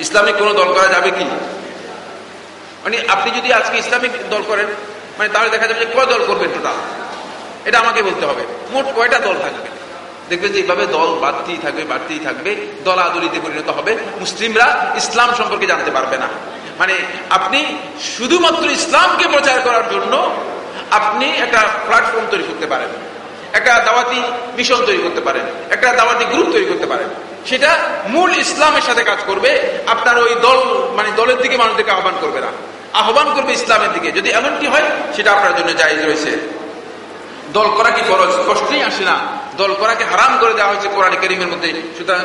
Islamic কোন দল করা যাবে কি? মানে আপনি যদি আজকে ইসলামিক দল করেন মানে তাহলে দেখা যাবে যে কয় দল করবেন টোটাল এটা আমাকে বলতে হবে। মোট কয়টা দল থাকবে? দেখবেন যে এইভাবে দল বাড়তেই থাকবে বাড়তেই থাকবে। দল আদলিতে পরিণত হবে। মুসলিমরা ইসলাম সম্পর্কে জানতে পারবে না। মানে আপনি শুধুমাত্র ইসলামকে প্রচার করার জন্য আপনি একটা প্ল্যাটফর্ম তৈরি করতে পারেন। একটা দাওয়াতি মিশন তৈরি করতে পারেন। একটা দাওয়াতি গ্রুপ তৈরি করতে পারেন। সেটা মূল ইসলামের সাথে কাজ করবে। আপনার ওই দল মানে দলের দিকে মানুষদেরকে আহ্বান করবে না। আহ্বান করবে ইসলামের দিকে। যদি এমনটি হয়, সেটা আপনার জন্য জায়জ রয়েছে। দল করা কি ফরজ? কষ্টই আসে না। দল করাকে হারাম করে দেওয়া হয়েছে কোরআন করিমের মধ্যে। সুতরাং